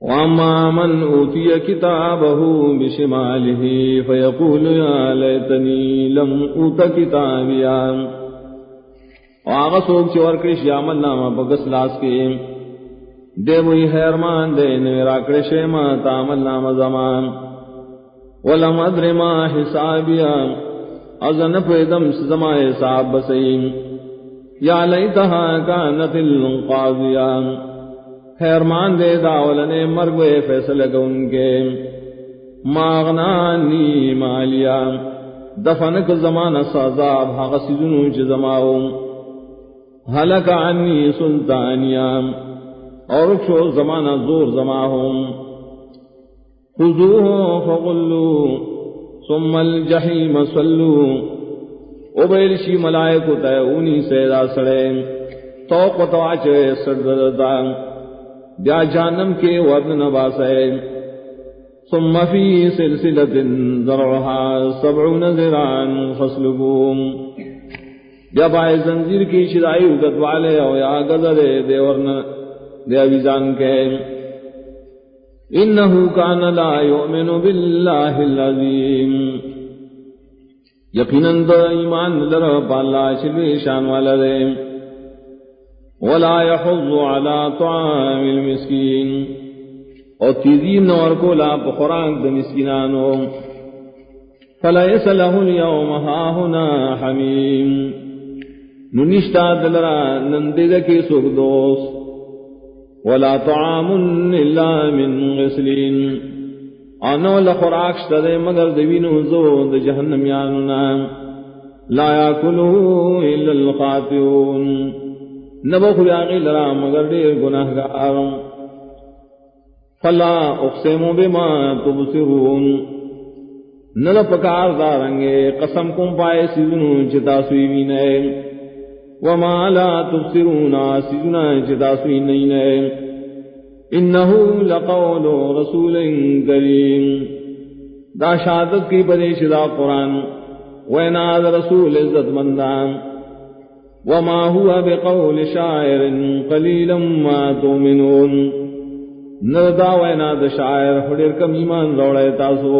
واما من اوتي كتابه بشماله فيقول يا ليتني لم اوت كتابيا واغا سوک چور کرش یا یامن ناما بگس لاس کے دے وہی حیرمان دے نویرا کرش ما تامل نام زمان۔ ولم ادر ما حسابیا ازن پیدم سزما حساب بسیم یا لیتها کانت القاضیان خیرمان دے داول نے مرگوے فیصلے گا ان کے ماغنانی مالیا، دفنک زمان سازاب حق سجنو چ زماؤ حلق عنی سلطانیا، اور شو زمانہ زور زماہم خذوه فغلو، ثم الجحیم صلو۔ ابیل شی ملائکو تے اونی سیدا سڑے۔ توق و تواچے سردردان بیا جانم کے ورن نباس ہے۔ ثم فی سلسلت ذرعها سبعون ذران فسلقوم بیا بائے زنجیر کی شدائی اگت والے او یا گذرے دے ورن دے کے۔ انہو کان لا یؤمن باللہ العظیم۔ یقیناً ایمان لرہ پالا شلوی شان والا دے۔ ولا يحض على طعام المسكين. او تیزیم نور کو لا بخوراک د مسکینانو. فلا له اليوم ها هنا حميم ننشتا دلرا نندد کی سوک دوست. ولا طعام الا من غسلين انو لخوراک شتد مگر دوینو زو د جہنم یانونا لا ياكله الا الخاطئون. نبو خیاغی لرا مگر دیر گناہ گار فلا اقسم بما تبصرون. نل پکار دارنگے قسم کم پائے سیزنو چتا سوی بھی نئے. وما لا تبصرون سیزنا چتا سوی نہیں نئے. انہو لقول رسول کریم. دا شادت کی بدیش دا قرآن. ویناد رسول عزت مندان. وما هو بقول شاعر قليلا ما تؤمنون. نردا وینا د شاعر خډیر کم ایمان روړی تاسو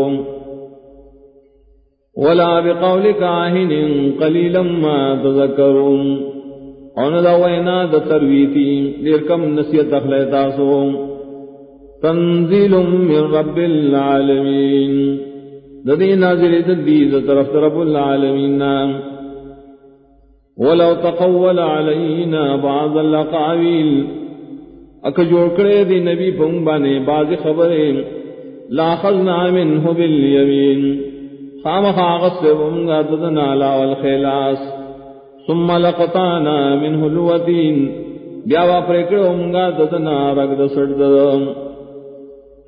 ولا بقول کاهن قليلا ما تذكرون ان دا وینا د ترویتی ډیر کم نصیحت اخلی تاسو تنزيل من رب العالمين د دې نازل د طرف رب العالمین نام. ولو تقول علينا بعض الاقاويل اک جوڑ کرے دی نبی پنگ بانے باز خبریں. لا خذنا منه بالیمین خام خاغت سے ومگا ددنا لا والخلاص. ثم لقطانا منه الوتین بیاوا پریکڑ ومگا ددنا رگد سرد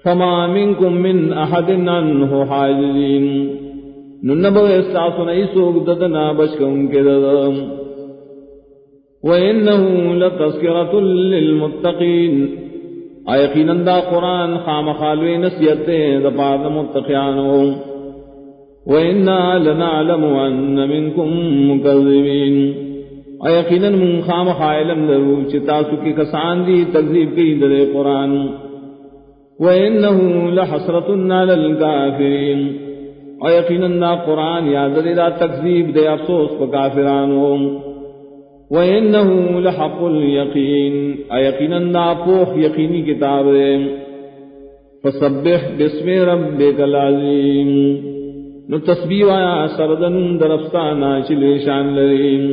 فما منکم من احد عنه حاجزین. ننبو استعصن ایسوک ددنا بشکم کے ددم وَإِنَّهُ لَتَذْكِرَةٌ لِّلْمُتَّقِينَ. آیقین دا قرآن خام خالوی نصیتیں دا بعد متقیانوں وَإِنَّا لَنَعْلَمُ أَنَّ مِنْكُمْ مُكَذِّبِينَ. آیقین من خام خائلم درو چتاسو کی کسان دی تقذیب کی در قرآن. وَإِنَّهُ لَحَسْرَةٌ عَلَى الْكَافِرِينَ. آیقین دا قرآن یا دا تقذیب دے افسوس پا کافرانوں وَإِنَّهُ لَحَقُ الْيَقِينَ. اَيَقِينًا دا پوخ یقینی کتاب ہے فَصَبِّحْ بِسْمِ رَبِّكَ الْعَظِيمِ نو تسبیح آیا سردن درفتانا چلے شان لریم.